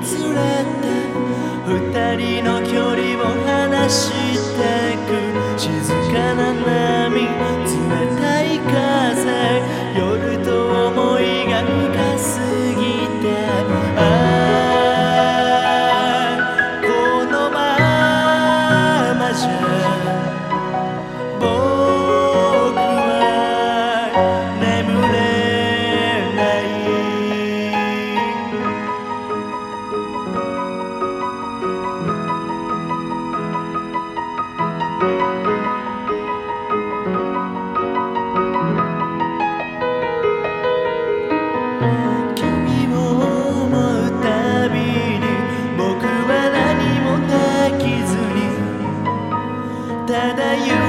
連れて二人の距離を離し that I